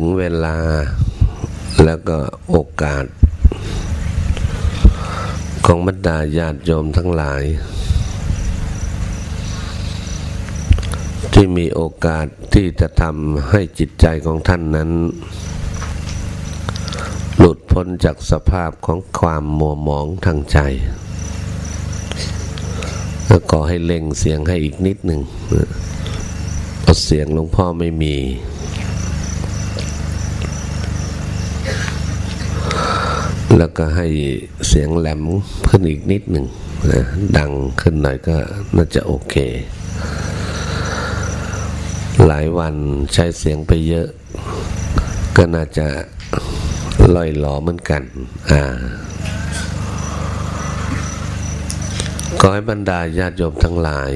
งเวลาแล้วก็โอกาส ของบรรดาญาติโยมทั้งหลาย ที่มีโอกาสที่จะทำให้จิตใจของท่านนั้น หลุดพ้นจากสภาพของความมัวหมองทางใจก็ให้เล่งเสียงให้อีกนิดหนึ่งเอาเสียงหลวงพ่อไม่มี แล้วก็ให้เสียงแหลมขึ้นอีกนิดหนึ่งนะดังขึ้นหน่อยก็น่าจะโอเค หลายวันใช้เสียงไปเยอะ ก็น่าจะล่อยหลอเหมือนกัน อ่าขอให้บรรดาญาติโยมทั้งหลาย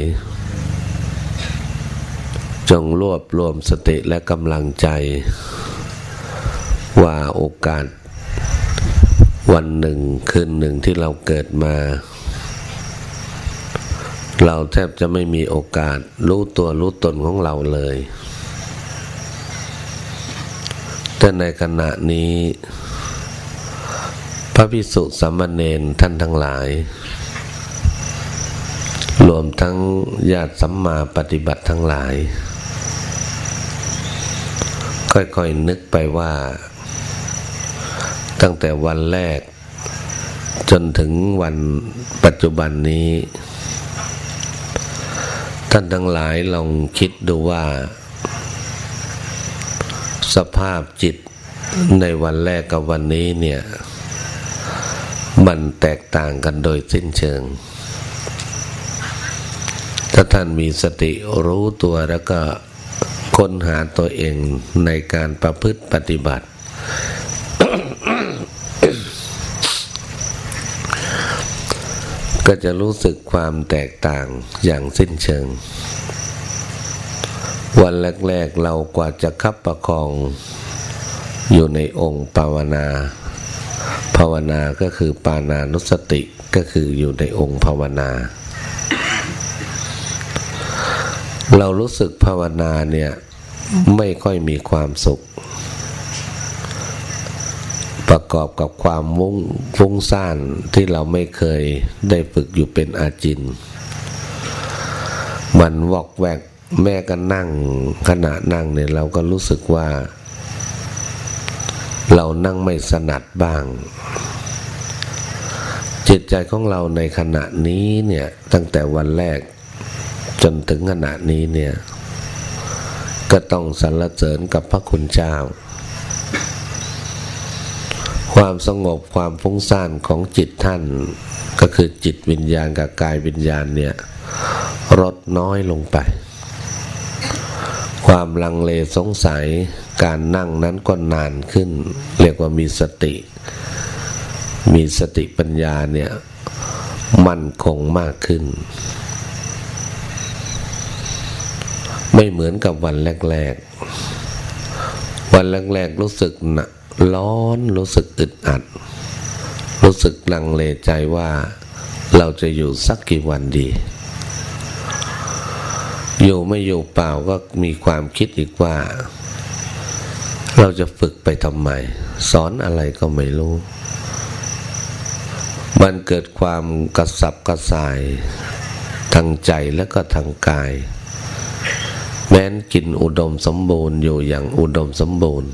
จงรวบรวมสติและกำลังใจ ว่าโอกาส วันหนึ่งคืนหนึ่งที่เราเกิดมา เราแทบจะไม่มีโอกาสรู้ตัวรู้ตนของเราเลย แต่ในขณะนี้ พระพิสุสามมเณรท่านทั้งหลาย รวมทั้งญาติสัมมาปฏิบัติทั้งหลาย ค่อยๆนึกไปว่า ตั้งแต่วันแรก จนถึงวันปัจจุบันนี้ ท่านทั้งหลายลองคิดดูว่า สภาพจิตในวันแรกกับวันนี้เนี่ย มันแตกต่างกันโดยสิ้นเชิง ถ้าท่านมีสติรู้ตัวแล้วก็ค้นหาตัวเองในการประพฤติปฏิบัติ ก็จะรู้สึกความแตกต่างอย่างสิ้นเชิง วันแรกๆเรากว่าจะคับประคอง อยู่ในองค์ภาวนา ภาวนาก็คือปานานุสติก็คืออยู่ในองค์ภาวนา เรารู้สึกภาวนาเนี่ยไม่ค่อยมีความสุข ประกอบกับความวุ้งฟุ้งซ่านที่เราไม่เคยได้ฝึกอยู่เป็นอาจิน มันวอกแวกแม่ก็นั่งขณะนั่งเนี่ยเราก็รู้สึกว่า เรานั่งไม่สนัดบ้าง จิตใจของเราในขณะนี้เนี่ยตั้งแต่วันแรกจนถึงขณะนี้เนี่ยก็ต้องสรรเสริญกับพระคุณเจ้า ความสงบความฟุ้งซ่านของจิตท่าน ก็คือจิตวิญญาณกับกายวิญญาณเนี่ยลดน้อยลงไป ความลังเลสงสัยการนั่งนั้นก็นานขึ้น เรียกว่ามีสติ มีสติปัญญาเนี่ยมั่นคงมากขึ้น ไม่เหมือนกับวันแรก ๆ วันแรกๆรู้สึกหนะ ร้อนรู้สึกอึดอัด รู้สึกลังเลใจว่าเราจะอยู่สักกี่วันดี อยู่ไม่อยู่เปล่าก็มีความคิดอีกว่า เราจะฝึกไปทำไม สอนอะไรก็ไม่รู้ มันเกิดความกระสับกระส่ายทางใจและก็ทางกาย แม้นกินอุดมสมบูรณ์อยู่อย่างอุดมสมบูรณ์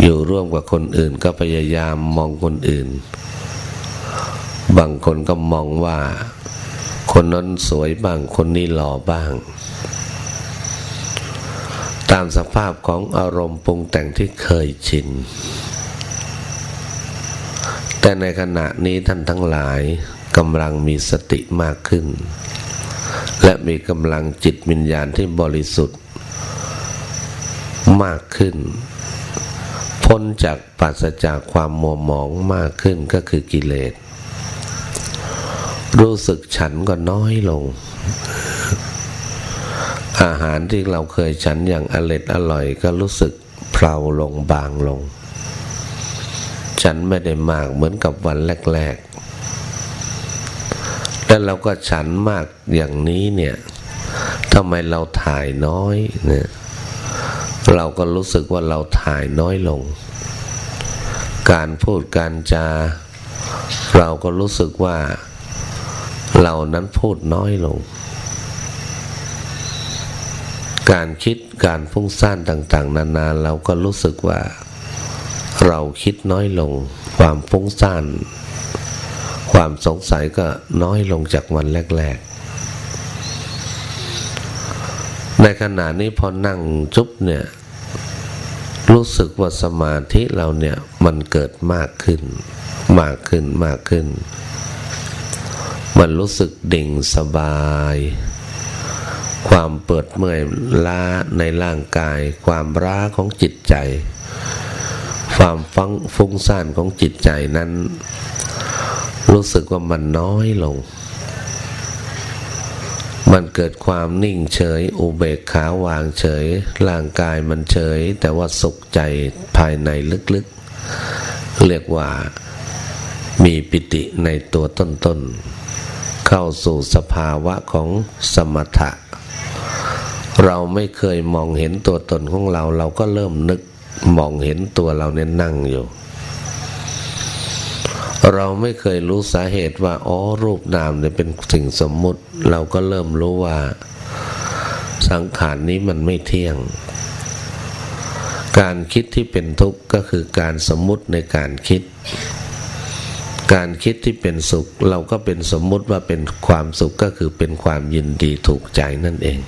อยู่ร่วมกับคนอื่นก็พยายามมองคนอื่น บางคนก็มองว่า คนนั้นสวยบ้างคนนี้หล่อบ้าง ตามสภาพของอารมณ์ปรุงแต่งที่เคยชิน แต่ในขณะนี้ท่านทั้งหลายกำลังมีสติมากขึ้น และมีกำลังจิตวิญญาณที่บริสุทธิ์มากขึ้น พ้นจากปราศจากความมัวหมองมากขึ้นก็คือกิเลส รู้สึกฉันก็น้อยลง อาหารที่เราเคยฉันอย่างอร็ดอร่อยก็รู้สึกเพลาลงบางลง ฉันไม่ได้มากเหมือนกับวันแรกๆ แล้วเราก็ฉันมากอย่างนี้เนี่ยทำไมเราถ่ายน้อยเนี่ยเราก็รู้สึกว่าเราถ่ายน้อยลง การพูดการจา เราก็รู้สึกว่า เรานั้นพูดน้อยลง การคิดการฟุ้งซ่านต่างๆ นานาเราก็รู้สึกว่า เราคิดน้อยลง ความฟุ้งซ่านความสงสัยก็น้อยลงจากวันแรก ๆ ในขณะนี้พอนั่งจุ๊บเนี่ย รู้สึกว่าสมาธิเราเนี่ยมันเกิดมากขึ้น มากขึ้นมากขึ้น มันรู้สึกดิ่งสบาย ความเปิดเมื่อยล้าในร่างกาย ความร้าของจิตใจ ความฟังฟุ้งซ่านของจิตใจนั้น รู้สึกว่ามันน้อยลง มันเกิดความนิ่งเฉย อุเบกขาวางเฉย ร่างกายมันเฉย แต่ว่าสุขใจภายในลึกๆ เรียกว่ามีปิติในตัวต้นๆ เข้าสู่สภาวะของสมถะ เราไม่เคยมองเห็นตัวตนของเรา เราก็เริ่มนึกมองเห็นตัวเราเนี่ยนั่งอยู่ เราไม่เคยรู้สาเหตุว่าอ๋อรูปนามเนี่ยเป็นสิ่งสมมุติ เราก็เริ่มรู้ว่า สังขารนี้มันไม่เที่ยง การคิดที่เป็นทุกข์ก็คือการสมมุติในการคิด การคิดที่เป็นสุข เราก็เป็นสมมุติว่าเป็นความสุขก็คือเป็นความยินดีถูกใจนั่นเอง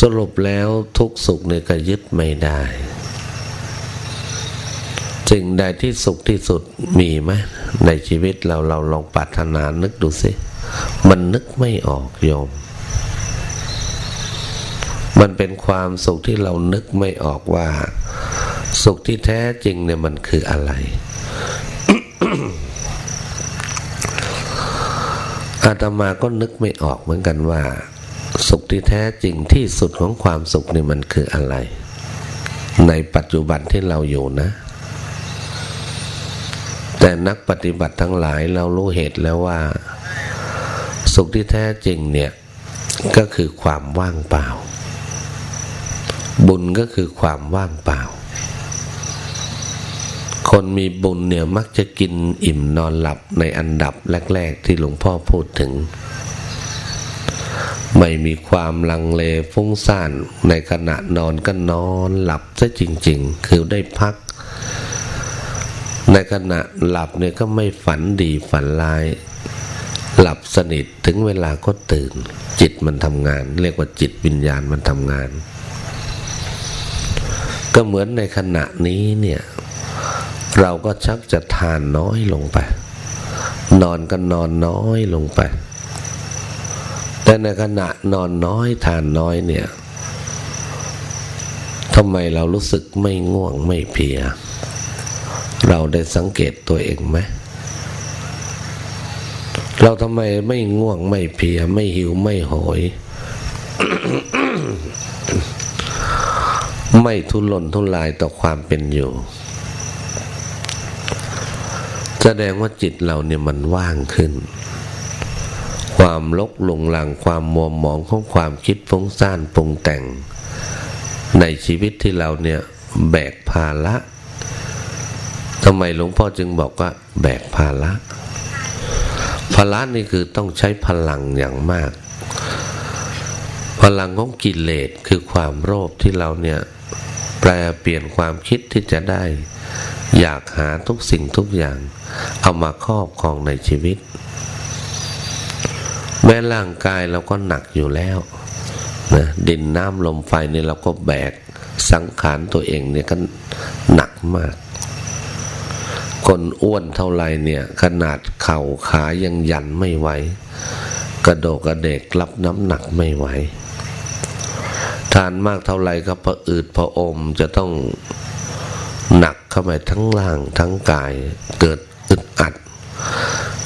สรุปแล้วทุกสุขเนี่ยก็ยึดไม่ได้ สิ่งใดที่สุขที่สุดมีไหมในชีวิตเราเราลองปรารถนานึกดูสิ มันนึกไม่ออกโยม มันเป็นความสุขที่เรานึกไม่ออกว่า สุขที่แท้จริงเนี่ยมันคืออะไร อาตมาก็นึกไม่ออกเหมือนกันว่า สุขที่แท้จริงที่สุดของความสุขนี่มันคืออะไร ในปัจจุบันที่เราอยู่นะ แต่นักปฏิบัติทั้งหลายเรารู้เหตุแล้วว่า สุขที่แท้จริงเนี่ย ก็คือความว่างเปล่า บุญก็คือความว่างเปล่า คนมีบุญเนี่ยมักจะกินอิ่มนอนหลับในอันดับแรก ๆ ที่หลวงพ่อพูดถึง ไม่มีความลังเลฟุ้งซ่านในขณะนอนก็นอนหลับซะจริง ๆ คือได้พัก ในขณะหลับเนี่ยก็ไม่ฝันดีฝันร้าย หลับสนิทถึงเวลาก็ตื่น จิตมันทำงาน เรียกว่าจิตวิญญาณมันทำงาน ก็เหมือนในขณะนี้เนี่ย เราก็ชักจะทานน้อยลงไป นอนก็นอนน้อยลงไป แต่ในขณะนอนน้อยทานน้อยเนี่ยทำไมเรารู้สึกไม่ง่วงไม่เพีย เราได้สังเกตตัวเองไหมเราทำไมไม่ง่วงไม่เพีย ไม่หิวไม่โหย ไม่ทุรนทุรายต่อความเป็นอยู่ แสดงว่าจิตเราเนี่ยมันว่างขึ้น ความลกลงหลังความมัวหมองของความคิดฟุ้งซ่านปรุงแต่ง ในชีวิตที่เราเนี่ยแบกภาระ ทำไมหลวงพ่อจึงบอกว่า แบกภาระภาระนี่คือต้องใช้พลังอย่างมาก พลังของกิเลสคือความโลภที่เราเนี่ยแปลเปลี่ยนความคิดที่จะได้ อยากหาทุกสิ่งทุกอย่าง เอามาครอบครองในชีวิต แม้ร่างกายเราก็หนักอยู่แล้วนะดินน้ำลมไฟนี่เราก็แบกสังขารตัวเองเนี่ยก็หนักมาก คนอ้วนเท่าไรเนี่ย ขนาดเข่าขายังยันไม่ไหว กระโดกกระเดกรับน้ำหนักไม่ไหว ทานมากเท่าไรก็พออืดพออมจะต้องหนักเข้าไปทั้งล่างทั้งกาย เกิดอึดอัด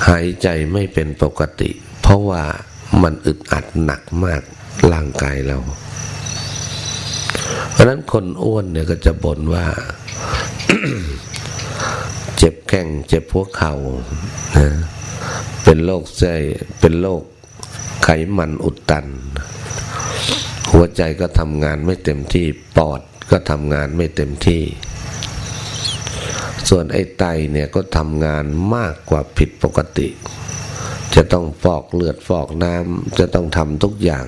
หายใจไม่เป็นปกติ เพราะว่ามันอึดอัดหนักมากร่างกายเรา เพราะนั้นคนอ้วนเนี่ยก็จะบ่นว่า เจ็บแข้งเจ็บหัวเข่านะเป็นโรคใจเป็นโรคไขมันอุดตันหหัวใจก็ทำงานไม่เต็มที่ปอดก็ทำงานไม่เต็มที่ ส่วนไอ้ไตเนี่ยก็ทำงานมากกว่าผิดปกติ จะต้องฟอกเลือดฟอกน้ำจะต้องทำทุกอย่าง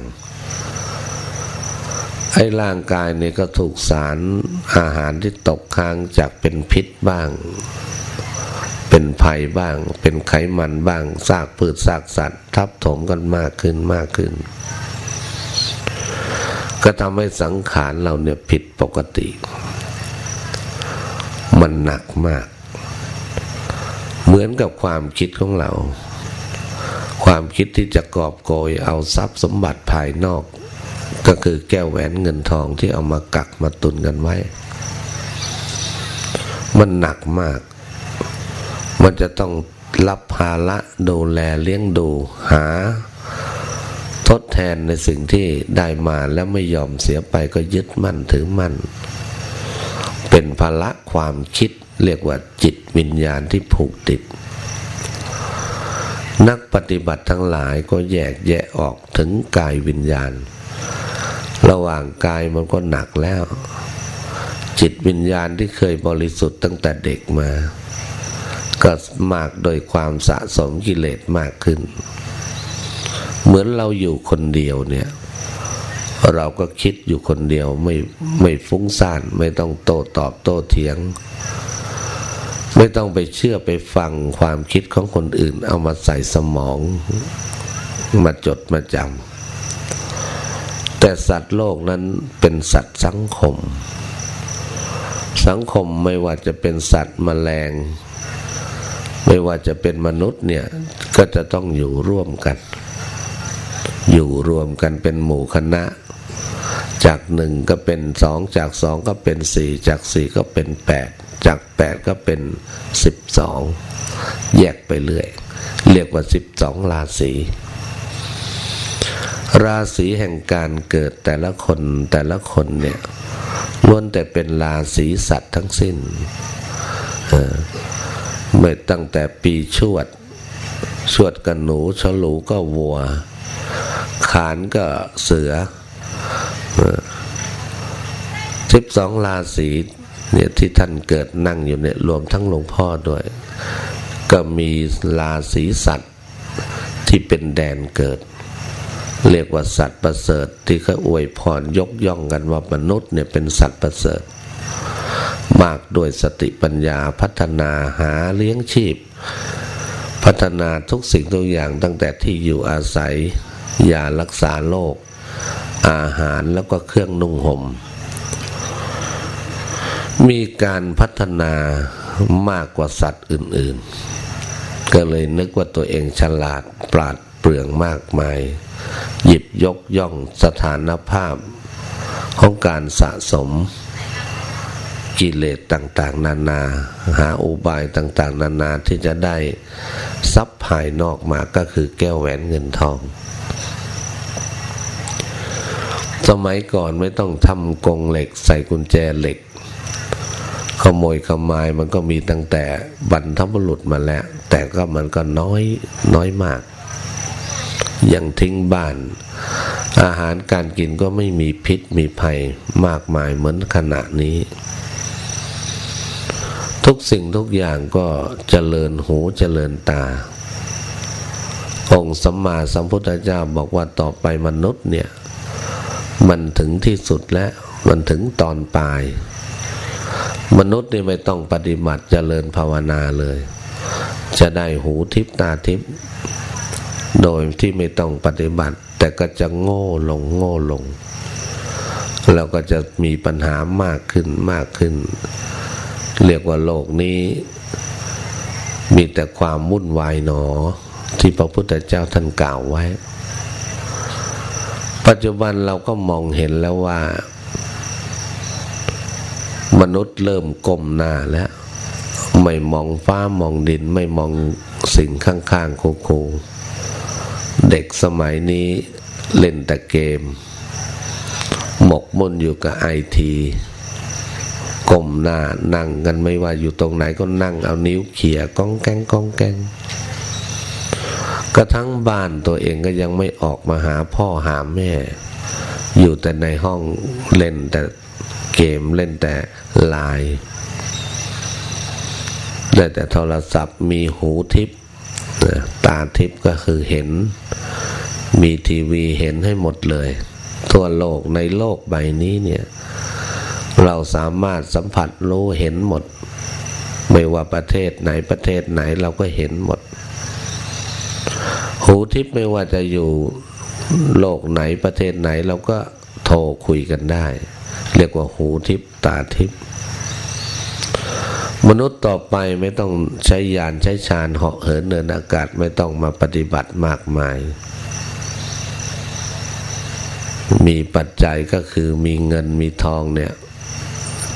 ไอ้ร่างกายเนี่ยก็ถูกสารอาหารที่ตกค้างจากเป็นพิษบ้าง เป็นภัยบ้าง เป็นไขมันบ้างซากพืชซากสัตว์ ทับถมกันมากขึ้นมากขึ้น ก็ทำให้สังขารเราเนี่ยผิดปกติ มันหนักมาก เหมือนกับความคิดของเรา ความคิดที่จะกอบโกยเอาทรัพย์สมบัติภายนอก ก็คือแก้วแหวนเงินทองที่เอามากักมาตุนกันไว้ มันหนักมาก มันจะต้องรับภาระดูแลเลี้ยงดูหา ทดแทนในสิ่งที่ได้มาแล้วไม่ยอมเสียไปก็ยึดมั่นถือมั่น เป็นภาระความคิดเรียกว่าจิตวิญญาณที่ผูกติด นักปฏิบัติทั้งหลายก็แยกแยะออกถึงกายวิญญาณ ระหว่างกายมันก็หนักแล้ว จิตวิญญาณที่เคยบริสุทธิ์ตั้งแต่เด็กมา ก็มากโดยความสะสมกิเลสมากขึ้น เหมือนเราอยู่คนเดียวเนี่ย เราก็คิดอยู่คนเดียวไม่ไม่ฟุ้งซ่านไม่ต้องโต้ตอบโต้เถียง ไม่ต้องไปเชื่อไปฟังความคิดของคนอื่น เอามาใส่สมอง มาจดมาจำแต่สัตว์โลกนั้นเป็นสัตว์สังคม สังคมไม่ว่าจะเป็นสัตว์มแมลง ไม่ว่าจะเป็นมนุษย์เนี่ยก็จะต้องอยู่ร่วมกัน อยู่รวมกันเป็นหมู่คณะ จากหนึ่งก็เป็นสองจากสองก็เป็นสี่จากสี่ก็เป็นแปดจากแปดก็เป็นสิบสองแยกไปเรื่อย เรียกว่าสิบสองราศีราศีแห่งการเกิดแต่ละคนแต่ละคนเนี่ยล้วนแต่เป็นราศีสัตว์ทั้งสิ้น เมื่อตั้งแต่ปีชวด ชวดกันหนูฉลูก็วัว ขานก็เสือสิบสองราศีเนี่ยที่ท่านเกิดนั่งอยู่เนี่ยรวมทั้งหลวงพ่อด้วย ก็มีราศีสัตว์ที่เป็นแดนเกิด เรียกว่าสัตว์ประเสริฐที่เขาอวยพรยกย่องกันว่ามนุษย์เนี่ยเป็นสัตว์ประเสริฐ มากด้วยสติปัญญาพัฒนาหาเลี้ยงชีพ พัฒนาทุกสิ่งทุกอย่างตั้งแต่ที่อยู่อาศัยยารักษาโรคอาหารแล้วก็เครื่องนุ่งหม่มมีการพัฒนามากกว่าสัตว์อื่นๆ ก็เลยนึกว่าตัวเองฉลาดปราดเปรื่องมากมาย หยิบยกย่องสถานภาพของการสะสม กิเลสต่างๆ นานา หาอุบายต่างๆ นานาที่จะได้ทรัพย์ภายนอกมาก็คือแก้วแหวนเงินทอง สมัยก่อนไม่ต้องทำกงเหล็กใส่กุญแจเหล็ก ขโมยขมายมันก็มีตั้งแต่บรรทบุรุษมาแล้ว แต่ก็มันก็น้อยน้อยมากยังทิ้งบ้าน อาหารการกินก็ไม่มีพิษมีภัยมากมายเหมือนขณะนี้ ทุกสิ่งทุกอย่างก็เจริญหูเจริญตา องค์สัมมาสัมพุทธเจ้าบอกว่าต่อไปมนุษย์เนี่ย มันถึงที่สุดแล้วมันถึงตอนปลาย มนุษย์นี่ไม่ต้องปฏิบัติเจริญภาวนาเลย จะได้หูทิพตาทิพโดยที่ไม่ต้องปฏิบัติ แต่ก็จะโง่ลงโง่ลง แล้วก็จะมีปัญหามากขึ้นมากขึ้น เรียกว่าโลกนี้ มีแต่ความวุ่นวายหนอ ที่พระพุทธเจ้าท่านกล่าวไว้ ปัจจุบันเราก็มองเห็นแล้วว่า มนุษย์เริ่มก้มหน้าแล้ว ไม่มองฟ้ามองดินไม่มองสิ่งข้างๆโคโเด็กสมัยนี้เล่นแต่เกม หมกมุ่นอยู่กับไอที ก้มหน้านั่งกันไม่ว่าอยู่ตรงไหนก็นั่งเอานิ้วเขี่ยก้องแกงก้องแกงกระทั่งบ้านตัวเองก็ยังไม่ออกมาหาพ่อหาแม่ อยู่แต่ในห้องเล่นแต่เกมเล่นแต่ไลน์ได้แต่โทรศัพท์มีหูทิพย์ตาทิพย์ก็คือเห็น มีทีวีเห็นให้หมดเลย ทั่วโลกในโลกใบนี้เนี่ย เราสามารถสัมผัสรู้เห็นหมด ไม่ว่าประเทศไหนประเทศไหนเราก็เห็นหมด หูทิพย์ไม่ว่าจะอยู่โลกไหนประเทศไหนเราก็โทรคุยกันได้ เรียกว่าหูทิพย์ตาทิพย์มนุษย์ต่อไปไม่ต้องใช้ยานใช้ชานเหาะเหินเนินอากาศไม่ต้องมาปฏิบัติมากมาย มีปัจจัยก็คือมีเงินมีทองเนี่ย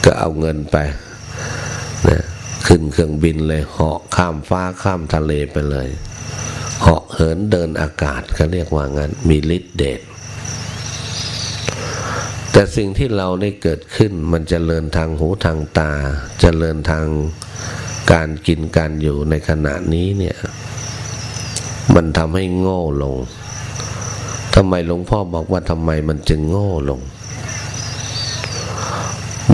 ก็เอาเงินไปนะขึ้นเครื่องบินเลยเหาะข้ามฟ้าข้ามทะเลไปเลยเหาะเหินเดินอากาศเขาเรียกว่างั้น มีฤทธิ์เดชแต่สิ่งที่เราได้เกิดขึ้นมันจเจริญทางหูทางตาจเจริญทางการกินการอยู่ในขณะนี้เนี่ย มันทำให้โง่ลงทำไมหลวงพ่อบอกว่าทำไมมันจึงโง่ลง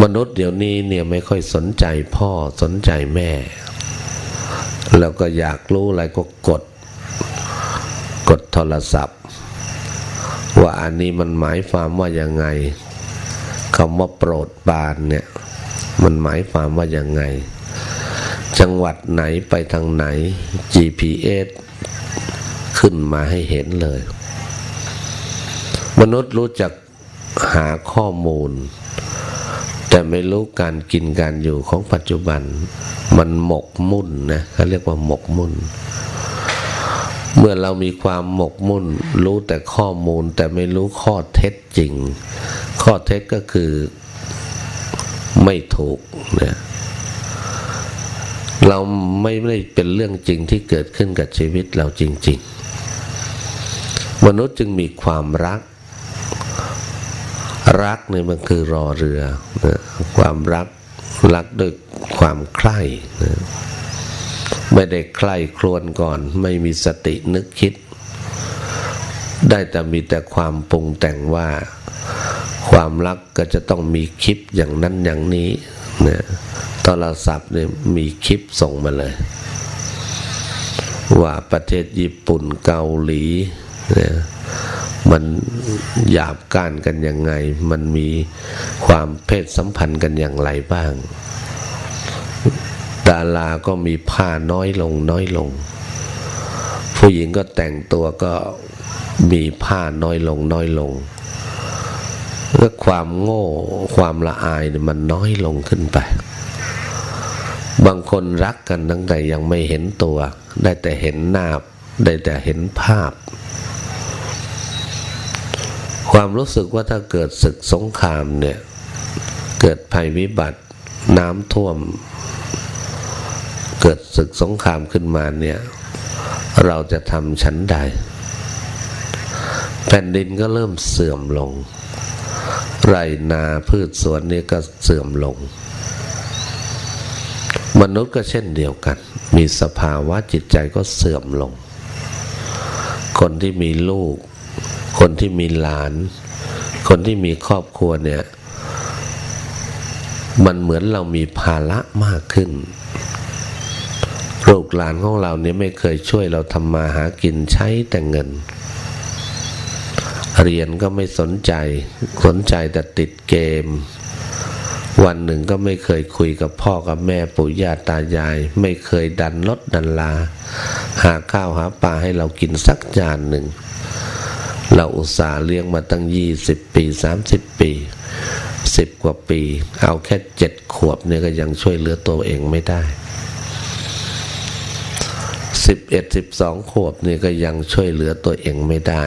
มนุษย์เดี๋ยวนี้เนี่ยไม่ค่อยสนใจพ่อสนใจแม่ แล้วก็อยากรู้อะไรก็กด กดโทรศัพท์ ว่าอันนี้มันหมายความว่ายังไงคำว่าโปรดบานเนี่ยมันหมายความว่ายังไง จังหวัดไหนไปทางไหน GPS ขึ้นมาให้เห็นเลย มนุษย์รู้จักหาข้อมูล แต่ไม่รู้การกินการอยู่ของปัจจุบัน มันหมกมุ่นนะเขาเรียกว่าหมกมุ่น เมื่อเรามีความหมกมุ่น รู้แต่ข้อมูลแต่ไม่รู้ข้อเท็จจริง ข้อเท็จก็คือไม่ถูกนะเราไม่ได้เป็นเรื่องจริงที่เกิดขึ้นกับชีวิตเราจริง ๆ มนุษย์จึงมีความรัก รักเนี่ยมันคือรอเรือนะความรักรักด้วยความใคร่นะไม่ได้ใคร่ครวญก่อน ไม่มีสตินึกคิด ได้แต่มีแต่ความปรุงแต่งว่า ความรักก็จะต้องมีคลิปอย่างนั้นอย่างนี้นี่ยโทรศัพท์เนี่ยมีคลิปส่งมาเลย ว่าประเทศญี่ปุ่นเกาหลีเนี่ย มันหยาบก้านกันยังไง มันมีความเพศสัมพันธ์กันอย่างไรบ้าง ดาราก็มีผ้าน้อยลงน้อยลง ผู้หญิงก็แต่งตัวก็มีผ้าน้อยลงน้อยลงแล้วความโง่ความละอายเนี่ยมันน้อยลงขึ้นไป บางคนรักกันตั้งแต่ยังไม่เห็นตัว ได้แต่เห็นหน้า ได้แต่เห็นภาพ ความรู้สึกว่าถ้าเกิดศึกสงครามเนี่ย เกิดภัยวิบัติน้ำท่วม เกิดศึกสงครามขึ้นมาเนี่ย เราจะทำชั้นใด แผ่นดินก็เริ่มเสื่อมลง ไรนาพืชสวนนี่ก็เสื่อมลง มนุษย์ก็เช่นเดียวกัน มีสภาวะจิตใจก็เสื่อมลง คนที่มีลูก คนที่มีหลาน คนที่มีครอบครัวเนี่ย มันเหมือนเรามีภาระมากขึ้นลูกหลานของเราเนี่ยไม่เคยช่วยเราทำมาหากินใช้แต่เงิน เรียนก็ไม่สนใจ สนใจแต่ติดเกม วันหนึ่งก็ไม่เคยคุยกับพ่อกับแม่ปู่ย่าตายาย ไม่เคยดันรถดันลา หาข้าวหาปลาให้เรากินสักจานหนึ่ง เราอุตส่าห์เลี้ยงมาตั้งยี่สิบปีสามสิบปีสิบกว่าปี เอาแค่เจ็ดขวบเนี่ยก็ยังช่วยเหลือตัวเองไม่ได้สิบเอ็ดสิบสองขวบเนี่ยก็ยังช่วยเหลือตัวเองไม่ได้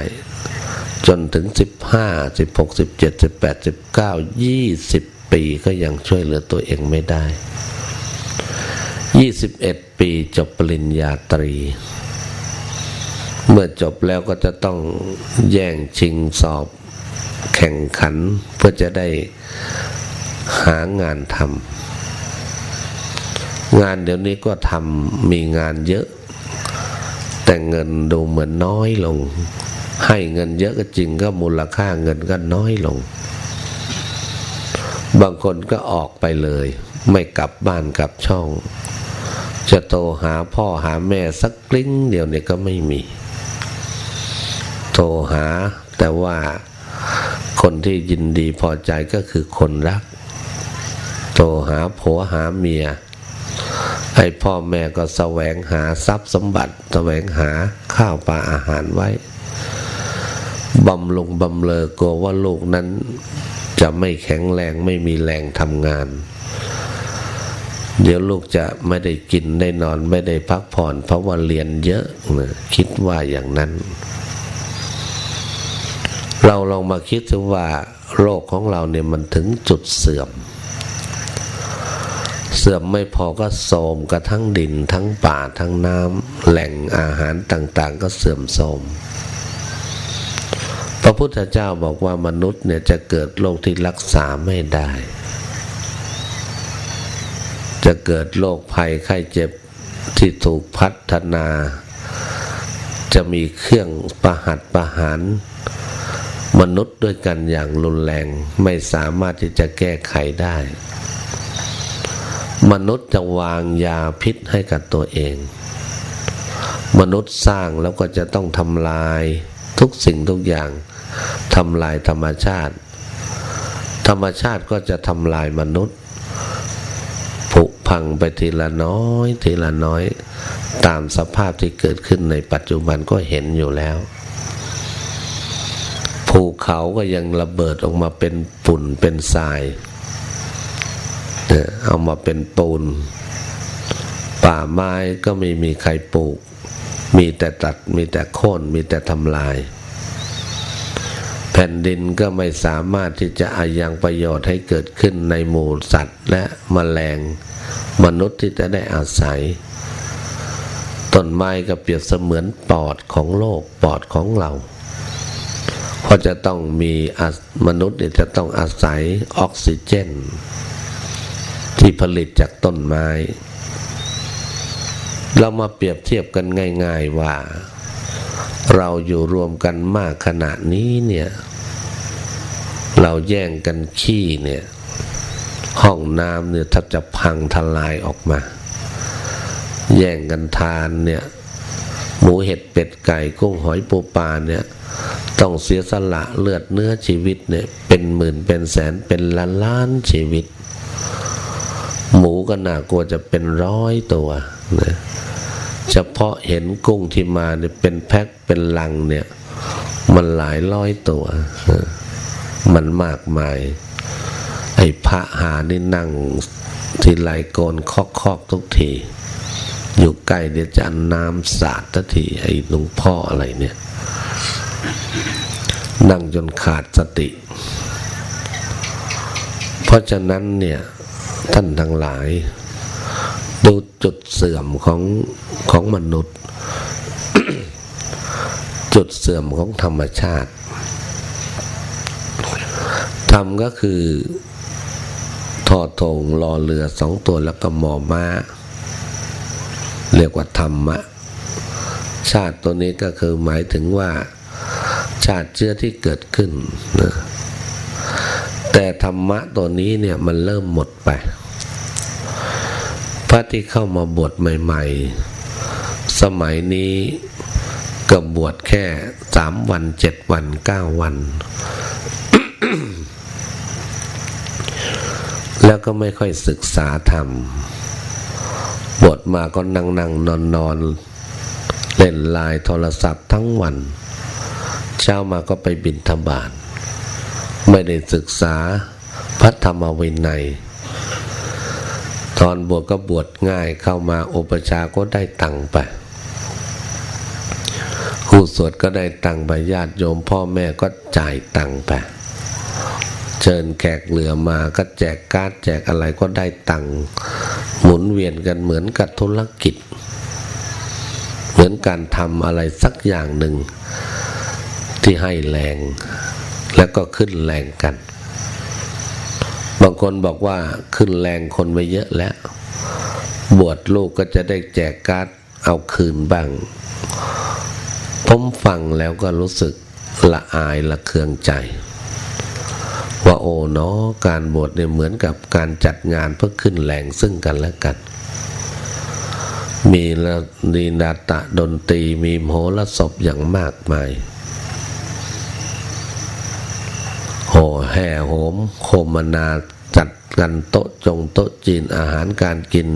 จนถึงสิบห้าสิบหกสิบเจ็ดสิบแปดสิบเก้ายี่สิบปีก็ยังช่วยเหลือตัวเองไม่ได้ยี่สิบเอ็ดปีจบปริญญาตรี เมื่อจบแล้วก็จะต้องแย่งชิงสอบแข่งขันเพื่อจะได้หางานทำงานเดี๋ยวนี้ก็ทำมีงานเยอะ แต่เงินดูเหมือนน้อยลง ให้เงินเยอะก็จริงก็มูลค่าเงินก็น้อยลง บางคนก็ออกไปเลย ไม่กลับบ้านกลับช่อง จะโทรหาพ่อหาแม่สักกลิ้งเดียวเนี่ยก็ไม่มี โทรหา แต่ว่าคนที่ยินดีพอใจก็คือคนรัก โทรหาผัวหาเมียไอ้พ่อแม่ก็แสวงหาทรัพย์สมบัติ แสวงหาข้าวปลาอาหารไว้บำลงบำเลอกลัวว่าลูกนั้นจะไม่แข็งแรงไม่มีแรงทำงาน เดี๋ยวลูกจะไม่ได้กินได้นอนไม่ได้พักผ่อน เพราะว่าเรียนเยอะนะคิดว่าอย่างนั้น เราลองมาคิดถึงว่าโรคของเราเนี่ยมันถึงจุดเสื่อม เสื่อมไม่พอก็โทมกระทั้งดินทั้งป่าทั้งน้ำแหล่งอาหารต่างๆ ก็เสื่อมโทรมพระพุทธเจ้าบอกว่ามนุษย์เนี่ยจะเกิดโรคที่รักษาไม่ได้ จะเกิดโรคภัยไข้เจ็บที่ถูกพัฒนา จะมีเครื่องประหัตประหาร มนุษย์ด้วยกันอย่างรุนแรงไม่สามารถที่จะแก้ไขได้ มนุษย์จะวางยาพิษให้กับตัวเอง มนุษย์สร้างแล้วก็จะต้องทำลายทุกสิ่งทุกอย่างทำลายธรรมชาติ ธรรมชาติก็จะทำลายมนุษย์ผุพังไปทีละน้อยทีละน้อย ตามสภาพที่เกิดขึ้นในปัจจุบันก็เห็นอยู่แล้ว ภูเขาก็ยังระเบิดออกมาเป็นฝุ่นเป็นทรายเอามาเป็นปูน ป่าไม้ก็ไม่มีใครปลูก มีแต่ตัดมีแต่โค่นมีแต่ทำลาย แผ่นดินก็ไม่สามารถที่จะอายังประโยชน์ให้เกิดขึ้นในหมู่สัตว์ และมแมลงมนุษย์ที่จะได้อาศัย ต้นไม้ก็เปรียบเสมือนปอดของโลกปอดของเรา เพราจะต้องมีมนุษย์จะต้องอาศัยออกซิเจน ที่ผลิตจากต้นไม้ เรามาเปรียบเทียบกันง่าย ๆว่า เราอยู่รวมกันมากขนาดนี้เนี่ย เราแย่งกันขี้เนี่ย ห้องน้ำเนี่ยถ้าจะพังทลายออกมา แย่งกันทานเนี่ย หมูเห็ดเป็ดไก่กุ้งหอยปูปลาเนี่ยต้องเสียสละเลือดเนื้อชีวิตเนี่ยเป็นหมื่นเป็นแสนเป็นล้านล้านชีวิต หมูก็น่ากลัวจะเป็นร้อยตัวนะเฉพาะเห็นกุ้งที่มาเนี่ยเป็นแพ็คเป็นลังเนี่ยมันหลายร้อยตัว มันมากมาย ไอ้พระหานี่นั่งทีไรโกนคอกคอกทุกที อยู่ใกล้เดี๋ยวจะน้ำสาดทันทีไอ้หลวงพ่ออะไรเนี่ย นั่งจนขาดสติ เพราะฉะนั้นเนี่ยท่านทั้งหลาย ดูจุดเสื่อมของของมนุษย์ จุดเสื่อมของธรรมชาติธรรมก็คือทอทงรอเรือสองตัวแล้วก็หมอม้า เรียกว่าธรรมะ ชาติตัวนี้ก็คือหมายถึงว่า ชาติเชื้อที่เกิดขึ้นนะแต่ธรรมะตัวนี้เนี่ยมันเริ่มหมดไป พระที่เข้ามาบวชใหม่ ๆ สมัยนี้ก็บวชแค่สามวันเจ็ดวันเก้าวัน แล้วก็ไม่ค่อยศึกษาธรรม บวชมาก็นั่งนั่งนอนนอนเล่นไลน์โทรศัพท์ทั้งวัน เช้ามาก็ไปบินธบาตไม่ได้ศึกษาพระธรรมวินัย ตอนบวชก็บวชง่ายเข้ามาอุปชาก็ได้ตังไปครูสวดก็ได้ตังไปญาติโยมพ่อแม่ก็จ่ายตังไปเชิญแขกเหลือมาก็แจกการ์ดแจกอะไรก็ได้ตัง หมุนเวียนกันเหมือนกับธุรกิจ เหมือนการทำอะไรสักอย่างหนึ่ง ที่ให้แรง แล้วก็ขึ้นแรงกัน บางคนบอกว่าขึ้นแรงคนไปเยอะแล้ว บวชลูกก็จะได้แจกการ์ดเอาคืนบ้าง ผมฟังแล้วก็รู้สึกละอายละเคืองใจ ว่าโอ้เนาะการบวชเนี่ยเหมือนกับการจัดงานเพื่อขึ้นแหล่งซึ่งกันและกัน มีละนีนาตะดนตรีมีโหรสพอย่างมากมายโหแห่โหมโคมนาจัดกันโต๊ะจงโต๊ะจีนอาหารการกิน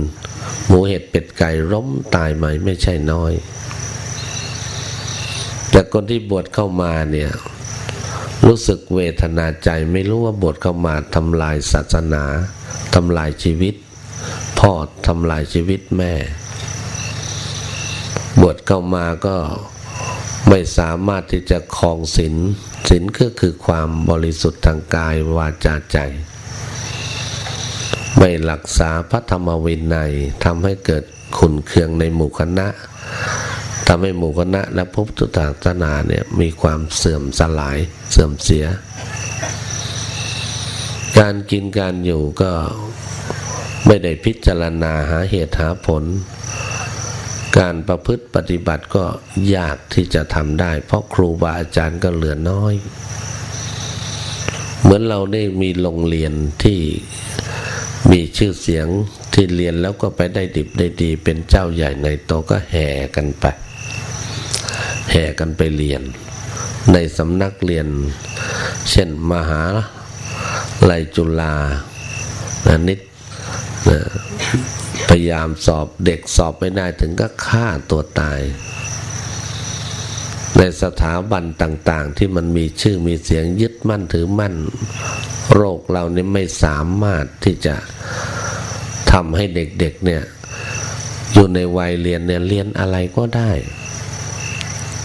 หมูเห็ดเป็ดไก่ร้มตายไหมไม่ใช่น้อย แต่คนที่บวชเข้ามาเนี่ย รู้สึกเวทนาใจไม่รู้ว่าบวชเข้ามาทำลายศาสนาทำลายชีวิต พ่อทำลายชีวิตแม่บวชเข้ามาก็ไม่สามารถที่จะคลองศีลศีลก็คือความบริสุทธิ์ทางกายวาจาใจ ไม่รักษาพระธรรมวินัยทำให้เกิดขุนเคืองในหมู่คณะ ทำให้หมู่คณะและพบทุตศาสนาเนี่ยมีความเสื่อมสลายเสื่อมเสีย การกินการอยู่ก็ไม่ได้พิจารณาหาเหตุหาผล การประพฤติปฏิบัติก็ยากที่จะทำได้ เพราะครูบาอาจารย์ก็เหลือน้อย เหมือนเราได้มีโรงเรียนที่มีชื่อเสียงที่เรียนแล้วก็ไปได้ดิบได้ดีเป็นเจ้าใหญ่ในโตก็แห่กันไป แห่กันไปเรียน ในสำนักเรียน เช่นมหาลัยจุฬานิดพยายามสอบเด็กสอบไม่ได้ถึงก็ฆ่าตัวตาย ในสถาบันต่าง ๆ ที่มันมีชื่อมีเสียงยึดมั่นถือมั่น โรคเรานี่ไม่สามารถที่จะทำให้เด็ก ๆ เนี่ย อยู่ในวัยเรียนเนี่ยเรียนอะไรก็ได้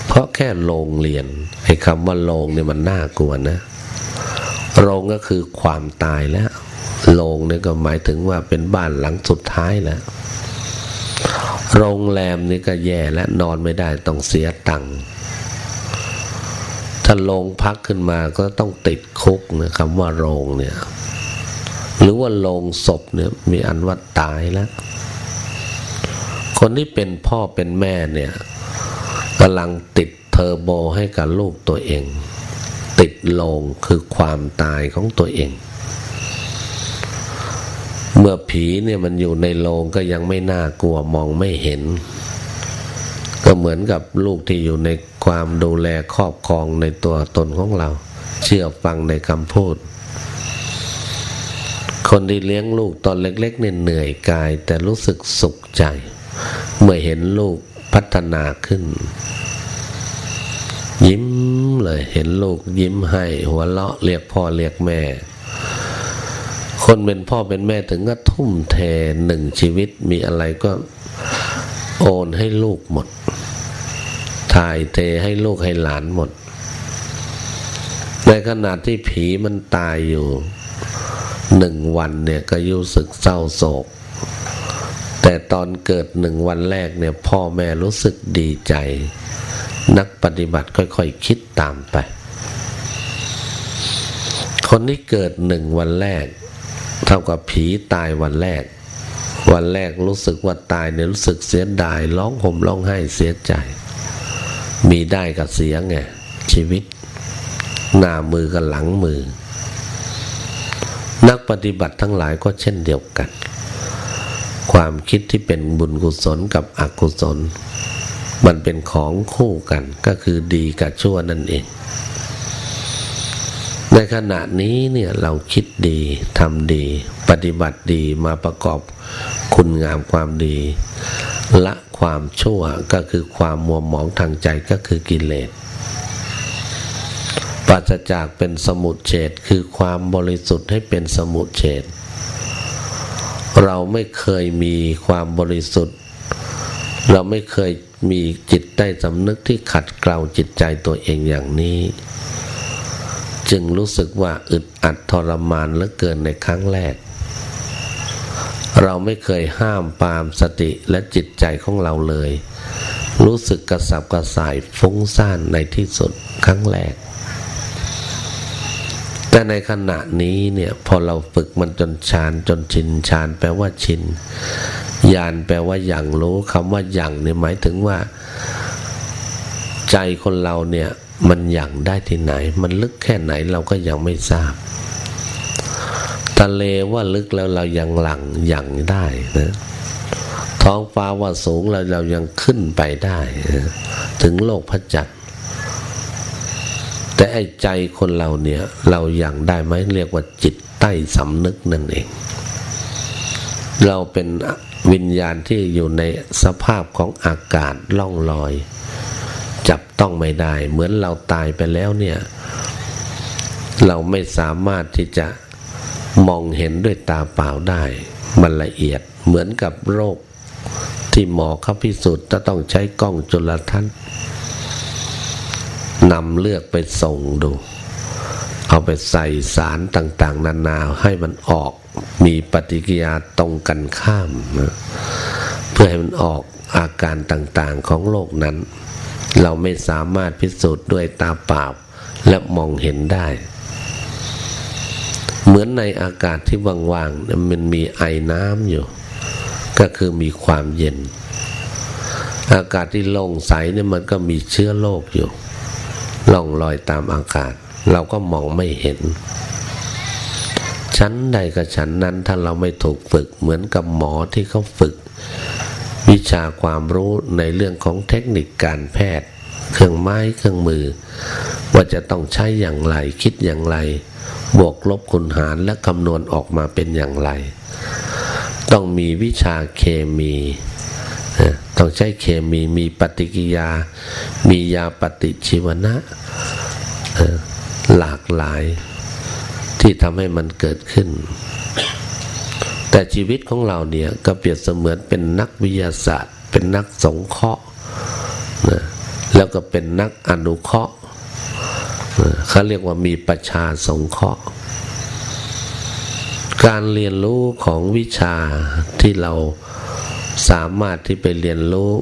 เพราะแค่โรงเรียนไอ้คำว่าโรงเนี่ยมันน่ากลัวนะโรงก็คือความตายแล้วโรงเนี่ยก็หมายถึงว่าเป็นบ้านหลังสุดท้ายแล้วโรงแรมนี่ก็แย่และนอนไม่ได้ต้องเสียตังค์ถ้าโรงพักขึ้นมาก็ต้องติดคุกนะคำว่าโรงเนี่ย หรือว่าโรงศพเนี่ยมีอันว่าตายแล้ว คนที่เป็นพ่อเป็นแม่เนี่ย กำลังติดเทอร์โบให้กับลูกตัวเอง ติดโลงคือความตายของตัวเอง เมื่อผีเนี่ยมันอยู่ในโรงก็ยังไม่น่ากลัวมองไม่เห็น ก็เหมือนกับลูกที่อยู่ในความดูแลครอบครองในตัวตนของเรา เชื่อฟังในคำพูด คนที่เลี้ยงลูกตอนเล็กๆเนี่ยเหนื่อยกาย แต่รู้สึกสุขใจ เมื่อเห็นลูก พัฒนาขึ้น ยิ้มเลยเห็นลูกยิ้มให้ หัวเราะเรียกพ่อเรียกแม่ คนเป็นพ่อเป็นแม่ถึงก็ทุ่มเทหนึ่งชีวิตมีอะไรก็โอนให้ลูกหมด ถ่ายเทให้ลูกให้หลานหมด ในขณะที่ผีมันตายอยู่หนึ่งวันเนี่ยก็รู้สึกเศร้าโศก แต่ตอนเกิดหนึ่งวันแรกเนี่ยพ่อแม่รู้สึกดีใจ นักปฏิบัติค่อยๆคคิดตามไป คนที่เกิดหนึ่งวันแรก เท่ากับผีตายวันแรก วันแรกรู้สึกว่าตายเนี่ยรู้สึกเสียดายร้องห่มร้องไห้เสียใจ มีได้กับเสียไงชีวิต หน้ามือกับหลังมือ นักปฏิบัติทั้งหลายก็เช่นเดียวกัน ความคิดที่เป็นบุญกุศลกับอกุศล มันเป็นของคู่กันก็คือดีกับชั่วนั่นเอง ในขณะนี้เนี่ยเราคิดดีทำดี ปฏิบัติดีมาประกอบคุณงามความดี ละความชั่วก็คือความมัวหมองทางใจก็คือกิเลสปัจจากเป็นสมุทเฉดคือความบริสุทธิ์ให้เป็นสมุทเฉด เราไม่เคยมีความบริสุทธิ์ เราไม่เคยมีจิตใต้สำนึกที่ขัดเกลาจิตใจตัวเองอย่างนี้ จึงรู้สึกว่าอึดอัดทรมานเหลือเกินในครั้งแรก เราไม่เคยห้ามปามสติและจิตใจของเราเลย รู้สึกกระสับกระส่ายฟุ้งซ่านในที่สุดครั้งแรก แต่ในขณะนี้เนี่ยพอเราฝึกมันจนชานจนชินชานแปลว่าชินยานแปลว่าอย่างรู้คำว่าอย่างเนี่ยหมายถึงว่า ใจคนเราเนี่ยมันอยังได้ที่ไหน มันลึกแค่ไหนเราก็ยังไม่ทราบทะเลว่าลึกแล้วเรายังหลังอยังได้นะท้องฟ้าว่าสูงเราเรายังขึ้นไปได้ ถึงโลกพระจันทร์ แต่ไอ้ใจคนเราเนี่ย เรายังได้ไหมเรียกว่าจิตใต้สำนึกนั่นเอง เราเป็นวิญญาณที่อยู่ในสภาพของอากาศล่องลอย จับต้องไม่ได้ เหมือนเราตายไปแล้วเนี่ย เราไม่สามารถที่จะมองเห็นด้วยตาเปล่าได้ มันละเอียดเหมือนกับโรคที่หมอเขาพิสูจน์จะต้องใช้กล้องจุลทรรศน์ นำเลือกไปส่งดู เอาไปใส่สารต่างๆ นานาให้มันออกมีปฏิกิริยาตรงกันข้ามนะเพื่อให้มันออกอาการต่างๆของโรคนั้น เราไม่สามารถพิสูจน์ด้วยตาเปล่าและมองเห็นได้ เหมือนในอากาศที่ว่างๆมันมีไอน้ำอยู่ ก็คือมีความเย็น อากาศที่โล่งใสเนี่ยมันก็มีเชื้อโรคอยู่ ล่องลอยตามอากาศ เราก็มองไม่เห็น ชั้นใดกับชั้นนั้นถ้าเราไม่ถูกฝึกเหมือนกับหมอที่เขาฝึก วิชาความรู้ในเรื่องของเทคนิคการแพทย์ เครื่องไม้เครื่องมือ ว่าจะต้องใช้อย่างไรคิดอย่างไร บวกลบคูณหารและคำนวณออกมาเป็นอย่างไร ต้องมีวิชาเคมี ต้องใช้เคมีมีปฏิกิยา มียาปฏิชีวนะหลากหลายที่ทำให้มันเกิดขึ้น แต่ชีวิตของเราเนี่ยก็เปรียบเสมือนเป็นนักวิทยาศาสตร์ เป็นนักสงเคราะห์นะแล้วก็เป็นนักอนุเคราะห์เขาเรียกว่ามีประชาสงเคราะห์ การเรียนรู้ของวิชาที่เรา สามารถที่ไปเรียนรู้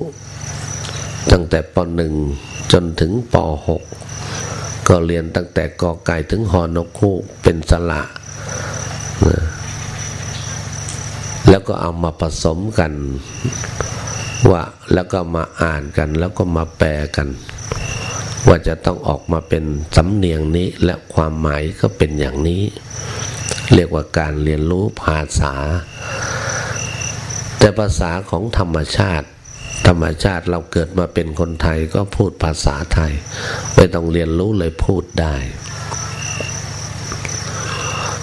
ตั้งแต่ป .1 จนถึงป .6 ก็เรียนตั้งแต่กอไก่ถึงหอนกคู่เป็นสละนะแล้วก็เอามาผสมกันว่าแล้วก็มาอ่านกัน แล้วก็มาแปลกัน ว่าจะต้องออกมาเป็นสำเนียงนี้และความหมายก็เป็นอย่างนี้ เรียกว่าการเรียนรู้ภาษา แต่ภาษาของธรรมชาติ ธรรมชาติเราเกิดมาเป็นคนไทยก็พูดภาษาไทย ไม่ต้องเรียนรู้เลยพูดได้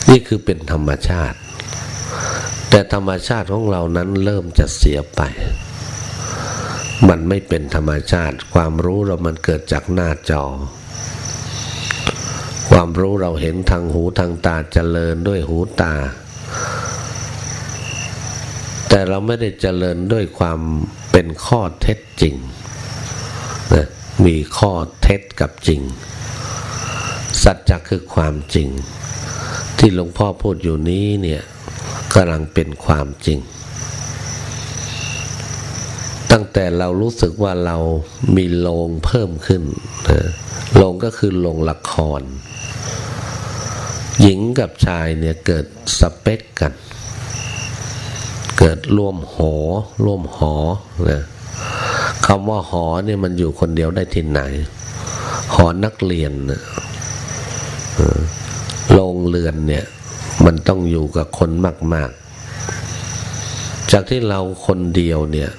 นี่คือเป็นธรรมชาติ แต่ธรรมชาติของเรานั้นเริ่มจะเสียไป มันไม่เป็นธรรมชาติ ความรู้เรามันเกิดจากหน้าจอความรู้เราเห็นทางหูทางตาเจริญด้วยหูตา แต่เราไม่ได้เจริญด้วยความเป็นข้อเท็จจริงนะมีข้อเท็จกับจริง สัจจะคือความจริง ที่หลวงพ่อพูดอยู่นี้เนี่ยกำลังเป็นความจริง ตั้งแต่เรารู้สึกว่าเรามีโรงเพิ่มขึ้นโรงก็คือโรงละคร หญิงกับชายเนี่ยเกิดสเปคกัน เกิดร่วมหอร่วมหอนะคำว่าหอเนี่ยมันอยู่คนเดียวได้ที่ไหน หอนักเรียนนะโรงเรือนเนี่ย มันต้องอยู่กับคนมาก ๆ จากที่เราคนเดียวเนี่ย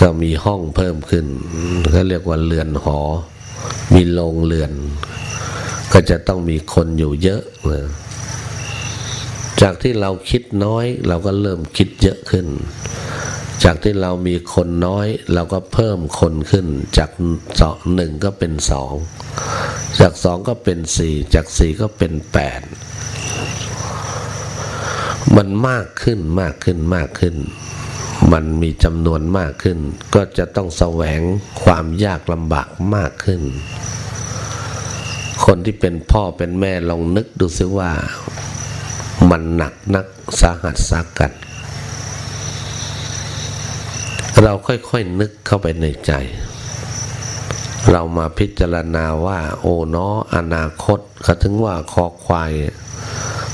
ก็มีห้องเพิ่มขึ้นเขาเรียกว่าเรือนหอ มีโรงเรือน ก็จะต้องมีคนอยู่เยอะนะ จากที่เราคิดน้อย เราก็เริ่มคิดเยอะขึ้น จากที่เรามีคนน้อย เราก็เพิ่มคนขึ้น จากสองหนึ่งก็เป็นสองจากสองก็เป็นสี่จากสี่ก็เป็นแปดมันมากขึ้นมากขึ้นมากขึ้น มันมีจำนวนมากขึ้น ก็จะต้องแสวงความยากลำบากมากขึ้น คนที่เป็นพ่อเป็นแม่ลองนึกดูซิว่า มันหนักนักสาหัสสากัน เราค่อยๆนึกเข้าไปในใจ เรามาพิจารณาว่า โอ้เนาะอนาคตเขาถึงว่าคอควาย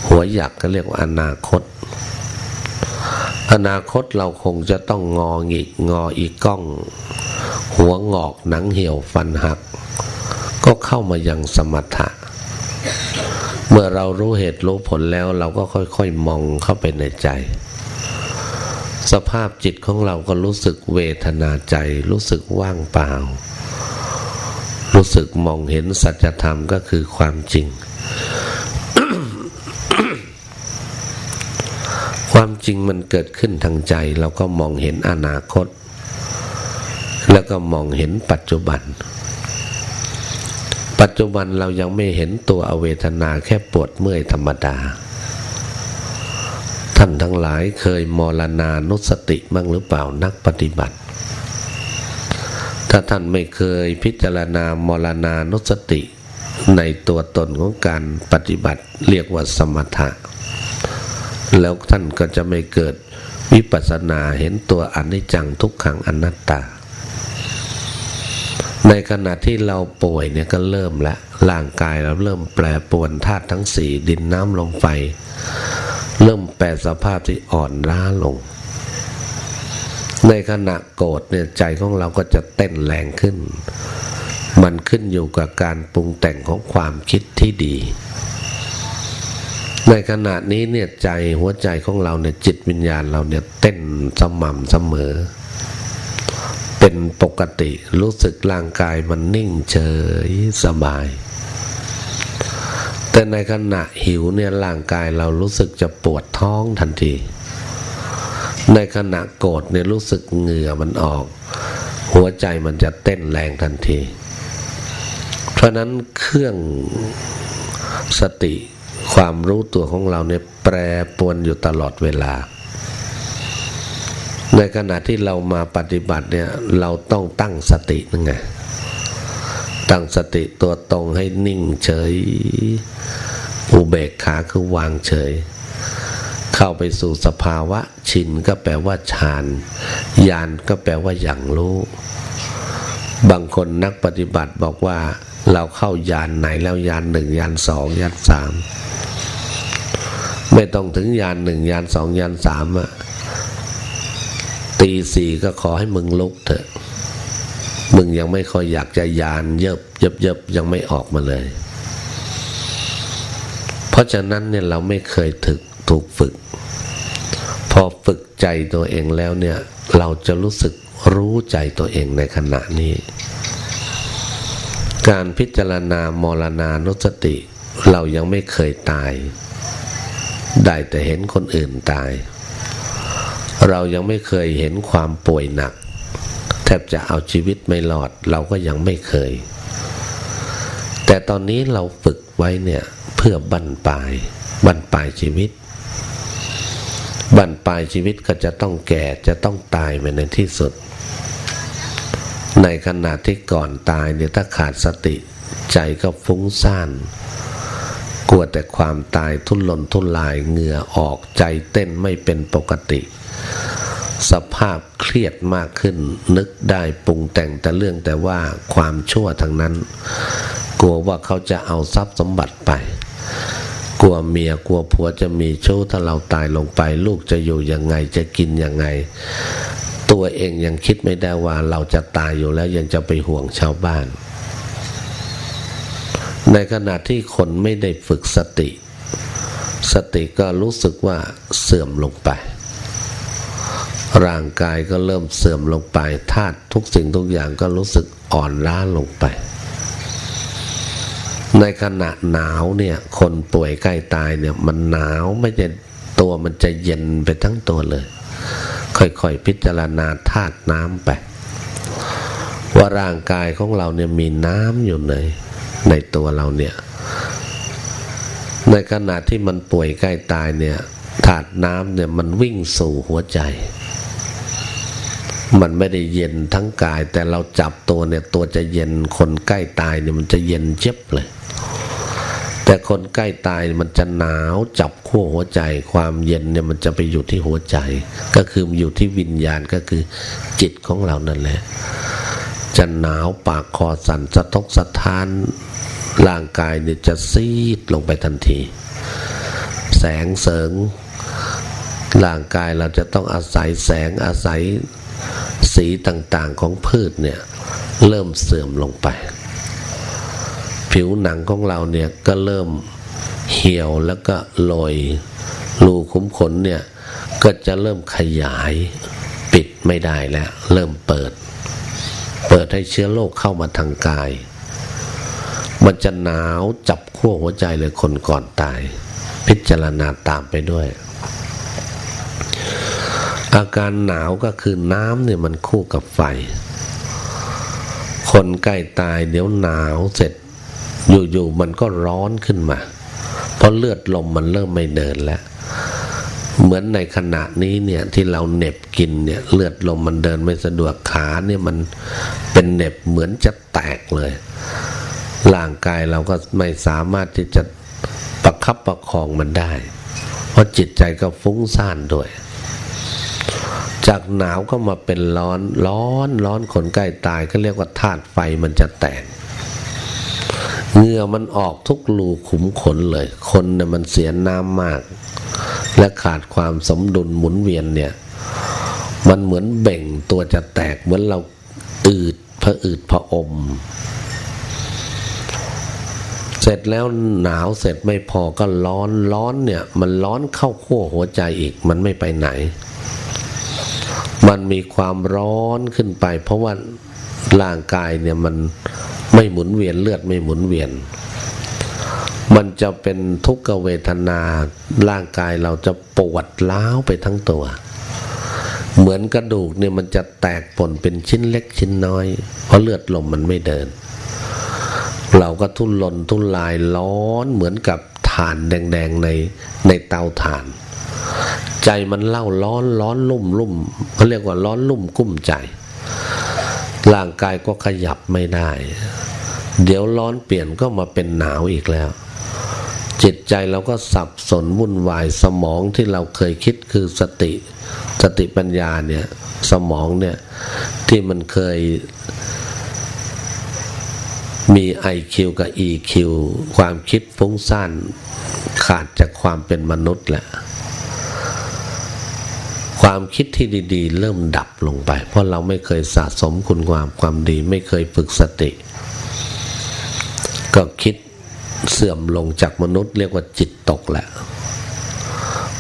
หัวหยักก็เรียกว่าอนาคต อนาคตเราคงจะต้องงอหงิกงออีกก้อง หัวงอกหนังเหี่ยวฟันหัก ก็เข้ามายังสมถะ มื่อเรารู้เหตุรู้ผลแล้วเราก็ค่อยๆมองเข้าไปในใจ สภาพจิตของเราก็รู้สึกเวทนาใจ รู้สึกว่างเปล่า รู้สึกมองเห็นสัจธรรมก็คือความจริง ความจริงมันเกิดขึ้นทางใจ เราก็มองเห็นอนาคต แล้วก็มองเห็นปัจจุบัน ปัจจุบันเรายังไม่เห็นตัวอเวทนาแค่ปวดเมื่อยธรรมดา ท่านทั้งหลายเคยมรณานุสติบ้างหรือเปล่านักปฏิบัติ ถ้าท่านไม่เคยพิจารณามรณานุสติในตัวตนของการปฏิบัติเรียกว่าสมถะ แล้วท่านก็จะไม่เกิดวิปัสสนาเห็นตัวอนิจจังทุกขังอนัตตา ในขณะที่เราป่วยเนี่ยก็เริ่มละร่างกายเราเริ่มแปรปวนธาตุทั้งสี่ดินน้ำลมไฟ เริ่มแปรสภาพที่อ่อนล้าลง ในขณะโกรธเนี่ยใจของเราก็จะเต้นแรงขึ้น มันขึ้นอยู่กับการปรุงแต่งของความคิดที่ดี ในขณะนี้เนี่ยใจหัวใจของเราเนี่ยจิตวิญญาณเราเนี่ยเต้นสม่ำเสมอเเป็นปกติ รู้สึกร่างกายมันนิ่งเฉยสบาย แต่ในขณะหิวเนี่ยร่างกายเรารู้สึกจะปวดท้องทันที ในขณะโกรธเนี่ยรู้สึกเหงื่อมันออก หัวใจมันจะเต้นแรงทันที เพราะนั้นเครื่องสติความรู้ตัวของเราเนี่ยแปรปวนอยู่ตลอดเวลา ในขณะที่เรามาปฏิบัติเนี่ยเราต้องตั้งสตินั่นไงตั้งสติตัวตรงให้นิ่งเฉยอุเบกขาคือวางเฉย เข้าไปสู่สภาวะชินก็แปลว่าฌานญาณก็แปลว่าอย่างรู้ บางคนนักปฏิบัติบอกว่าเราเข้ายานไหนแล้วยานหนึ่งยานสองยานสามไม่ต้องถึงยานหนึ่งยานสองยานสามอะ ตีสี่ก็ขอให้มึงลุกเถอะ มึงยังไม่ค่อยอยากจะยานเยิบเยิบเยิบยังไม่ออกมาเลย เพราะฉะนั้นเนี่ยเราไม่เคยถึกถูกฝึก พอฝึกใจตัวเองแล้วเนี่ย เราจะรู้สึกรู้ใจตัวเองในขณะนี้ การพิจารณามรณานุสติ เรายังไม่เคยตาย ได้แต่เห็นคนอื่นตาย เรายังไม่เคยเห็นความป่วยหนัก แทบจะเอาชีวิตไม่รอด เราก็ยังไม่เคย แต่ตอนนี้เราฝึกไว้เนี่ยเพื่อบั้นปลายบั้นปลายชีวิตบั้นปลายชีวิตก็จะต้องแก่จะต้องตายไปในที่สุด ในขณะที่ก่อนตายเนี่ยถ้าขาดสติใจก็ฟุ้งซ่านกลัวแต่ความตายทุนลนทุนลายเหงื่อออกใจเต้นไม่เป็นปกติ สภาพเครียดมากขึ้น นึกได้ปรุงแต่งแต่เรื่องแต่ว่าความชั่วทางนั้น กลัวว่าเขาจะเอาทรัพย์สมบัติไป กลัวเมียกลัวผัวจะมีชู้ถ้าเราตายลงไป ลูกจะอยู่ยังไงจะกินยังไง ตัวเองยังคิดไม่ได้ว่าเราจะตายอยู่แล้วยังจะไปห่วงชาวบ้าน ในขณะที่คนไม่ได้ฝึกสติ สติก็รู้สึกว่าเสื่อมลงไป ร่างกายก็เริ่มเสื่อมลงไปธาตุทุกสิ่งทุกอย่างก็รู้สึกอ่อนล้าลงไป ในขณะหนาวเนี่ย คนป่วยใกล้ตายเนี่ย มันหนาวไม่ใช่ตัวมันจะเย็นไปทั้งตัวเลย ค่อยๆพิจารณาธาตุน้ำไป ว่าร่างกายของเราเนี่ยมีน้ำอยู่ในในตัวเราเนี่ย ในขณะที่มันป่วยใกล้ตายเนี่ยธาตุน้ำเนี่ยมันวิ่งสู่หัวใจ มันไม่ได้เย็นทั้งกาย แต่เราจับตัวเนี่ยตัวจะเย็นคนใกล้ตายเนี่ยมันจะเย็นเจ็บเลย แต่คนใกล้ตายมันจะหนาวจับขั้วหัวใจ ความเย็นเนี่ยมันจะไปอยู่ที่หัวใจ ก็คืออยู่ที่วิญญาณก็คือจิตของเรานั่นแหละ จะหนาวปากคอสั่นสะทกสะท้านร่างกายเนี่ยจะซีดลงไปทันที แสงเสริงร่างกายเราจะต้องอาศัยแสงอาศัย สีต่างๆของพืชเนี่ยเริ่มเสื่อมลงไป ผิวหนังของเราเนี่ยก็เริ่มเหี่ยวแล้วก็ลอยรูขุมขนเนี่ยก็จะเริ่มขยายปิดไม่ได้แล้ว เริ่มเปิด เปิดให้เชื้อโรคเข้ามาทางกาย มันจะหนาวจับขั้วหัวใจเลยคนก่อนตาย พิจารณาตามไปด้วย อาการหนาวก็คือน้ำเนี่ยมันคู่กับไฟ คนใกล้ตายเดี๋ยวหนาวเสร็จ อยู่ๆมันก็ร้อนขึ้นมา เพราะเลือดลมมันเริ่มไม่เดินแล้ว เหมือนในขณะนี้เนี่ยที่เราเหน็บกินเนี่ยเลือดลมมันเดินไม่สะดวกขาเนี่ยมันเป็นเหน็บเหมือนจะแตกเลย ร่างกายเราก็ไม่สามารถที่จะประคับประคองมันได้ เพราะจิตใจก็ฟุ้งซ่านด้วย จากหนาวก็มาเป็นร้อน ร้อนร้อนขนใกล้ตายก็เรียกว่าธาตุไฟมันจะแตกเหงื่อมันออกทุกรูขุมขนเลย คนเนี่ยมันเสียน้ำมาก และขาดความสมดุลหมุนเวียนเนี่ย มันเหมือนเบ่งตัวจะแตกเหมือนเราอืดพะอืดพะอม เสร็จแล้วหนาวเสร็จไม่พอก็ร้อนร้อนเนี่ย มันร้อนเข้าขั้วหัวใจอีกมันไม่ไปไหน มันมีความร้อนขึ้นไป เพราะว่าร่างกายเนี่ยมันไม่หมุนเวียนเลือดไม่หมุนเวียน มันจะเป็นทุกขเวทนาร่างกายเราจะปวดล้าวไปทั้งตัว เหมือนกระดูกเนี่ยมันจะแตกป่นเป็นชิ้นเล็กชิ้นน้อย เพราะเลือดลมมันไม่เดิน เราก็ทุนลนทุนลายร้อนเหมือนกับถ่านแดงๆในในเตาถ่าน ใจมันเล่าร้อนร้อนลุ่มลุ่มเขาเรียกว่าร้อนลุ่มกุ้มใจ ร่างกายก็ขยับไม่ได้ เดี๋ยวร้อนเปลี่ยนก็มาเป็นหนาวอีกแล้ว จิตใจเราก็สับสนวุ่นวายสมองที่เราเคยคิดคือสติ สติปัญญาเนี่ย สมองเนี่ย ที่มันเคยมี IQ กับ EQ ความคิดฟุ้งซ่านขาดจากความเป็นมนุษย์แหละ ความคิดที่ดีๆ เริ่มดับลงไป เพราะเราไม่เคยสะสมคุณความความดี ไม่เคยฝึกสติ ก็คิดเสื่อมลงจากมนุษย์เรียกว่าจิตตกแหละ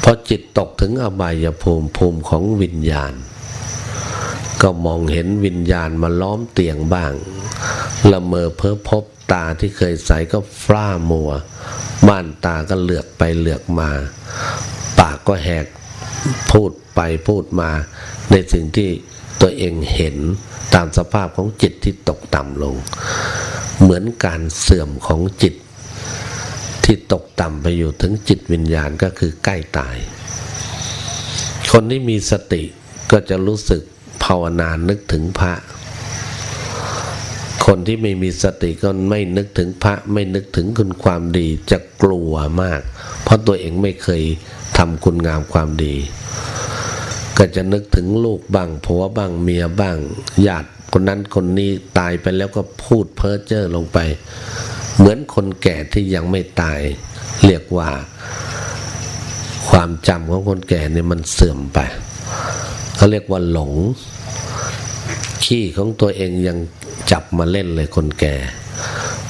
พอจิตตกถึงอบายภูมิภูมิของวิญญาณ ก็มองเห็นวิญญาณมาล้อมเตียงบ้างละเมอเพ้อพบตาที่เคยใสก็ฟ้ามัวม่านตาก็เหลือกไปเหลือกมา ปากก็แหก พูดไปพูดมา ในสิ่งที่ตัวเองเห็นตามสภาพของจิตที่ตกต่ำลง เหมือนการเสื่อมของจิต ที่ตกต่ำไปอยู่ถึงจิตวิญญาณก็คือใกล้ตาย คนที่มีสติก็จะรู้สึกภาวนานึกถึงพระ คนที่ไม่มีสติก็ไม่นึกถึงพระ ไม่นึกถึงคุณความดีจะกลัวมาก เพราะตัวเองไม่เคยทำคุณงามความดี ก็จะนึกถึงลูกบ้างผัวบ้างเมียบ้างญาติคนนั้นคนนี้ตายไปแล้วก็พูดเพ้อเจ้อลงไป เหมือนคนแก่ที่ยังไม่ตาย เรียกว่า ความจำของคนแก่เนี่ยมันเสื่อมไปเขาเรียกว่าหลง ขี้ของตัวเองยังจับมาเล่นเลยคนแก่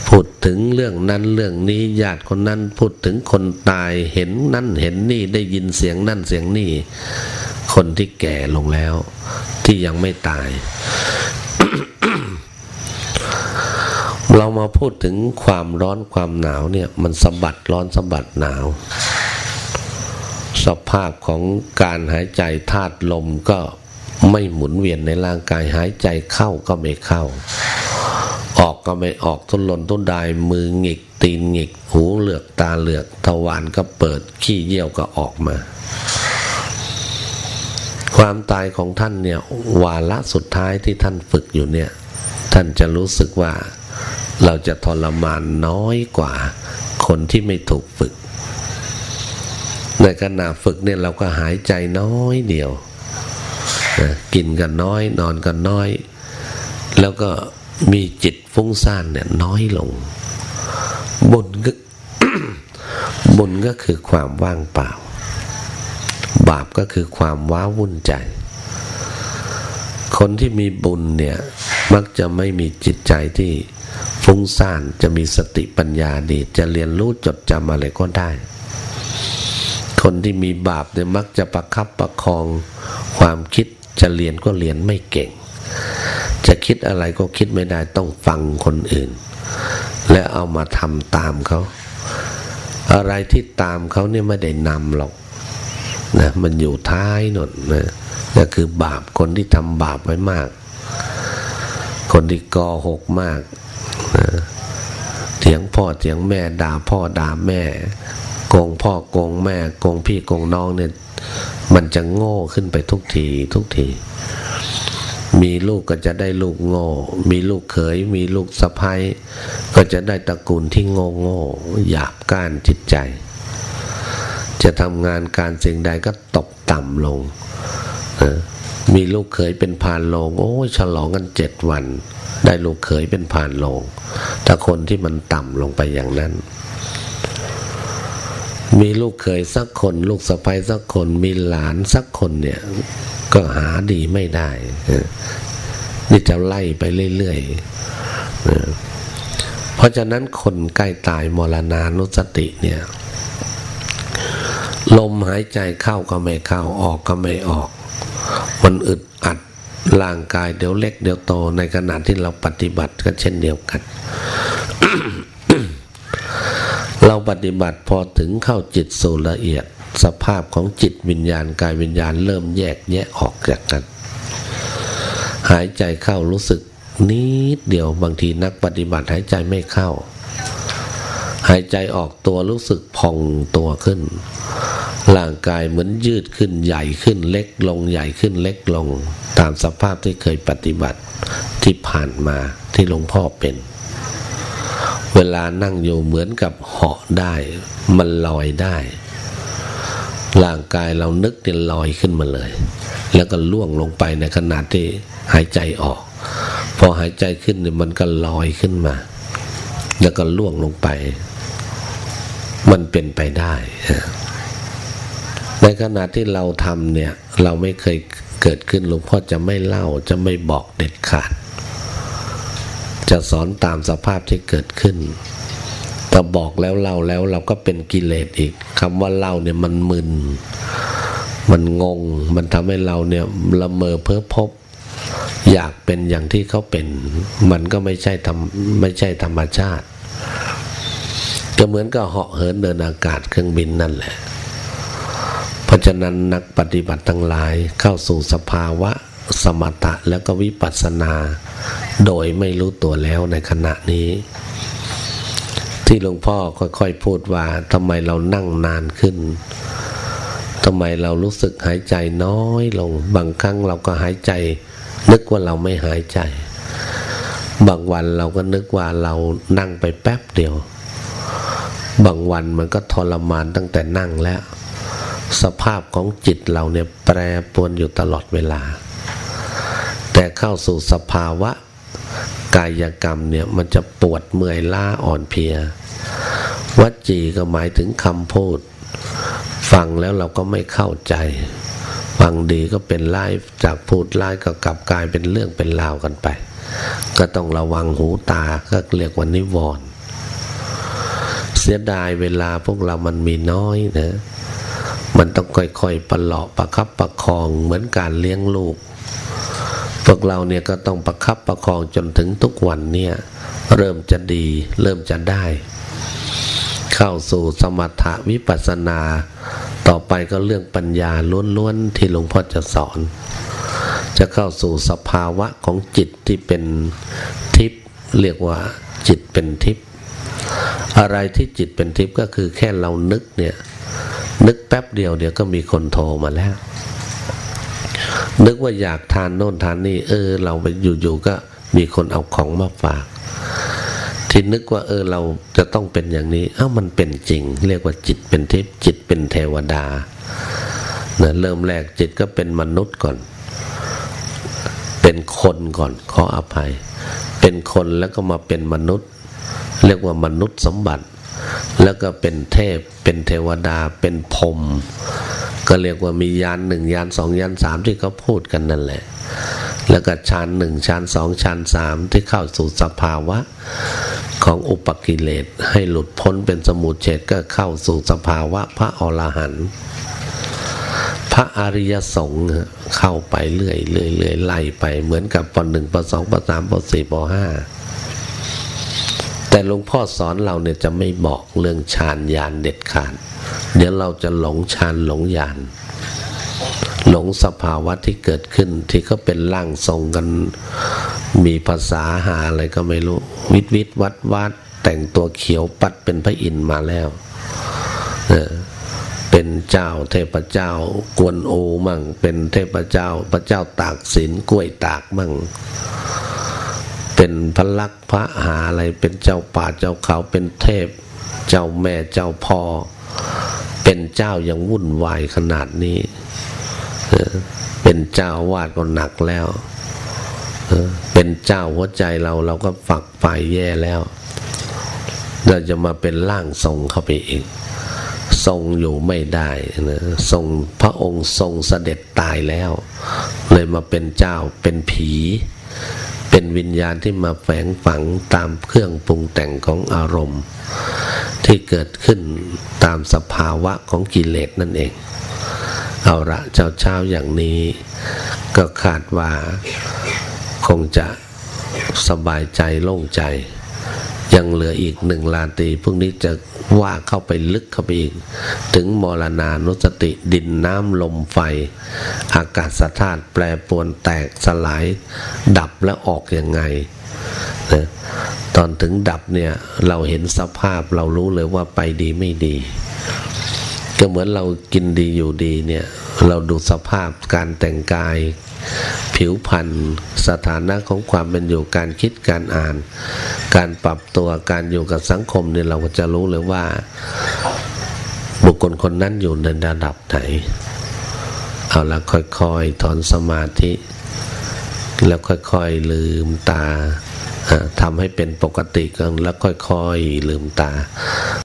พูดถึงเรื่องนั้นเรื่องนี้ญาติคนนั้นพูดถึงคนตายเห็นนั่นเห็นนี่ได้ยินเสียงนั่นเสียงนี่คนที่แก่ลงแล้ว ที่ยังไม่ตาย เรามาพูดถึงความร้อนความหนาวเนี่ย มันสะบัดร้อนสะบัดหนาว สภาพของการหายใจธาตุลมก็ไม่หมุนเวียนในร่างกายหายใจเข้าก็ไม่เข้า ออกก็ไม่ออกทุนหล่นทุนดายมือหงิกตีนหงิกหูเหลือกตาเหลือกทวารก็เปิดขี้เยี่ยวก็ออกมา ความตายของท่านเนี่ยวาระสุดท้ายที่ท่านฝึกอยู่เนี่ย ท่านจะรู้สึกว่าเราจะทรมานน้อยกว่า คนที่ไม่ถูกฝึก ในขณะฝึกเนี่ยเราก็หายใจน้อยเดียวนะกินกันน้อย นอนกันน้อย แล้วก็ มีจิตฟุ้งซ่านเนี่ยน้อยลง บุญก็บุญก็คือความว่างเปล่า บาปก็คือความว้าวุ่นใจ คนที่มีบุญเนี่ย มักจะไม่มีจิตใจที่ฟุ้งซ่านจะมีสติปัญญาดี จะเรียนรู้จดจำอะไรก็ได้ คนที่มีบาปเนี่ยมักจะประคับประคองความคิดจะเรียนก็เรียนไม่เก่ง จะคิดอะไรก็คิดไม่ได้ต้องฟังคนอื่น และเอามาทำตามเขา อะไรที่ตามเขาเนี่ยไม่ได้นำหรอกนะมันอยู่ท้ายหนนนะนั่คือบาปคนที่ทำบาปไว้มาก คนที่ก่อหกมากนะเถียงพ่อเถียงแม่ด่าพ่อด่าแม่ โกงพ่อโกงแม่โกงพี่โกงน้องเนี่ยมันจะโง่ขึ้นไปทุกทีทุกที มีลูกก็จะได้ลูกโง่ มีลูกเขย มีลูกสะพ้ยก็จะได้ตระกูลที่โง่โง่หยาบก้านจิตใจ จะทำงานการสิ่งใดก็ตกต่ำลง มีลูกเขยเป็นผ่านโลง โอ้ยฉลองกันเจ็ดวัน ได้ลูกเขยเป็นผ่านโลง ถ้าคนที่มันต่ำลงไปอย่างนั้น มีลูกเขยสักคน ลูกสะใภ้สักคน มีหลานสักคนเนี่ย ก็หาดีไม่ได้นี่จะไล่ไปเรื่อยๆเพราะฉะนั้นคนใกล้ตายมรณานุสติเนี่ย ลมหายใจเข้าก็ไม่เข้าออกก็ไม่ออก มันอึดอัดร่างกายเดี๋ยวเล็กเดี๋ยวโตในขณะที่เราปฏิบัติก็เช่นเดียวกัน เราปฏิบัติพอถึงเข้าจิตสู่ละเอียด สภาพของจิตวิญญาณกายวิญญาณเริ่มแยกแยะออกจากกัน หายใจเข้ารู้สึกนิดเดียวบางทีนักปฏิบัติหายใจไม่เข้า หายใจออกตัวรู้สึกพองตัวขึ้น ร่างกายเหมือนยืดขึ้นใหญ่ขึ้นเล็กลงใหญ่ขึ้นเล็กลง ตามสภาพที่เคยปฏิบัติที่ผ่านมาที่หลวงพ่อเป็น เวลานั่งอยู่เหมือนกับเหาะได้ มันลอยได้ ร่างกายเรานึกเนี่ยลอยขึ้นมาเลย แล้วก็ล่วงลงไปในขณะที่หายใจออก พอหายใจขึ้นเนี่ยมันก็ลอยขึ้นมา แล้วก็ล่วงลงไป มันเป็นไปได้ในขณะที่เราทำเนี่ย เราไม่เคยเกิดขึ้นหลวงพ่อจะไม่เล่าจะไม่บอกเด็ดขาด จะสอนตามสภาพที่เกิดขึ้น แต่บอกแล้วเล่าแล้วเราก็เป็นกิเลสอีกคำว่าเล่าเนี่ยมันมึน มันงง มันทำให้เราเนี่ยละเมอเพ้อพบ อยากเป็นอย่างที่เขาเป็น มันก็ไม่ใช่ทำไม่ใช่ธรรมชาติ ก็เหมือนกับเหาะเหินเดินอากาศเครื่องบินนั่นแหละเพราะฉะนั้นนักปฏิบัติทั้งหลายเข้าสู่สภาวะสมถะแล้วก็วิปัสสนา โดยไม่รู้ตัวแล้วในขณะนี้ ที่หลวงพ่อค่อยๆพูดว่าทำไมเรานั่งนานขึ้นทำไมเรารู้สึกหายใจน้อยลง บางครั้งเราก็หายใจ นึกว่าเราไม่หายใจ บางวันเราก็นึกว่าเรานั่งไปแป๊บเดียว บางวันมันก็ทรมานตั้งแต่นั่งแล้ว สภาพของจิตเราเนี่ยแปรปรวนอยู่ตลอดเวลา แต่เข้าสู่สภาวะกายกรรมเนี่ยมันจะปวดเมื่อยล้าอ่อนเพลีย วัจีก็หมายถึงคำพูด ฟังแล้วเราก็ไม่เข้าใจ ฟังดีก็เป็นไล่จากพูดไล่ก็กลับกลายเป็นเรื่องเป็นราวกันไป ก็ต้องระวังหูตาก็เรียกว่านิวรณ์เสียดายเวลาพวกเรามันมีน้อยนะ มันต้องค่อยๆประหลาะประคับประคองเหมือนการเลี้ยงลูก พวกเราเนี่ยก็ต้องประคับประคองจนถึงทุกวันเนี่ยเริ่มจะดี เริ่มจะได้ เข้าสู่สมถะวิปัสสนา ต่อไปก็เรื่องปัญญาล้วนๆที่หลวงพ่อจะสอน จะเข้าสู่สภาวะของจิตที่เป็นทิพย์เรียกว่าจิตเป็นทิพย์อะไรที่จิตเป็นทิพย์ก็คือแค่เรานึกเนี่ยนึกแป๊บเดียวเดี๋ยวก็มีคนโทรมาแล้ว นึกว่าอยากทานโน่นทานนี่ เออ เราไปอยู่ๆก็มีคนเอาของมาฝาก ที่นึกว่าเออเราจะต้องเป็นอย่างนี้ เอ้ามันเป็นจริง เรียกว่าจิตเป็นทิพย์จิตเป็นเทวดาเนะเริ่มแรกจิตก็เป็นมนุษย์ก่อน เป็นคนก่อนขออภัย เป็นคนแล้วก็มาเป็นมนุษย์ เรียกว่ามนุษย์สมบัติ แล้วก็เป็นเทพ เป็นเทวดา เป็นพรมก็เรียกว่ามียานหนึ่งยานสองยานสามที่เขาพูดกันนั่นแหละ แล้วก็ชั้นหนึ่งชั้นสองชั้นสามที่เข้าสู่สภาวะของอุปกิเลสให้หลุดพ้นเป็นสมุทเฉดก็เข้าสู่สภาวะพระอรหันต์พระอริยสงฆ์เข้าไปเรื่อยเรื่อยเรื่อยไล่ไปเหมือนกับปหนึ่งปสองปสามปสี่ปห้า แต่หลวงพ่อสอนเราเนี่ยจะไม่บอกเรื่องฌานญาณเด็ดขาด เดี๋ยวเราจะหลงฌานหลงญาณหลงสภาวะที่เกิดขึ้นที่เขาเป็นร่างทรงกันมีภาษาหาอะไรก็ไม่รู้ วิทวิทวัดวัดแต่งตัวเขียวปัดเป็นพระอินทร์มาแล้วเป็นเจ้าเทพเจ้ากวนโอมั่งเป็นเทพเจ้าพระเจ้าตากสินกล้วยตากมั่ง เป็นพระลักษณ์พระหาอะไรเป็นเจ้าป่าเจ้าเขาเป็นเทพ เจ้าแม่เจ้าพ่อ เป็นเจ้ายังวุ่นวายขนาดนี้ เป็นเจ้าวาดก็หนักแล้วเป็นเจ้าหัวใจเราเราก็ฝักไฟแย่แล้วเราจะมาเป็นร่างทรงเข้าไปอีกทรงอยู่ไม่ได้นะทรงพระองค์ทรงเสด็จตายแล้ว เลยมาเป็นเจ้าเป็นผี เป็นวิญญาณที่มาแฝงฝังตามเครื่องปรุงแต่งของอารมณ์ ที่เกิดขึ้นตามสภาวะของกิเลสนั่นเอง เอาละเช้าเช้าอย่างนี้ ก็คาดว่าคงจะสบายใจโล่งใจ ยังเหลืออีกหนึ่งลานตีพรุ่งนี้จะว่าเข้าไปลึกเข้าไปอีก ถึงมรณานุสติดินน้ำลมไฟ อากาศธาตุแปรปรวนแตกสลาย ดับและออกอยังไงนะตอนถึงดับเนี่ยเราเห็นสภาพเรารู้เลยว่าไปดีไม่ดี ก็เหมือนเรากินดีอยู่ดีเนี่ยเราดูสภาพการแต่งกาย ผิวพรรณสถานะของความเป็นอยู่การคิดการอ่าน การปรับตัวการอยู่กับสังคมเนี่ยเราก็จะรู้เลยว่า บุคคลคนนั้นอยู่ในระดับไหน เอาละค่อยๆถอนสมาธิ แล้วค่อยๆลืมตาทำให้เป็นปกติกันแล้วค่อยๆลืมตา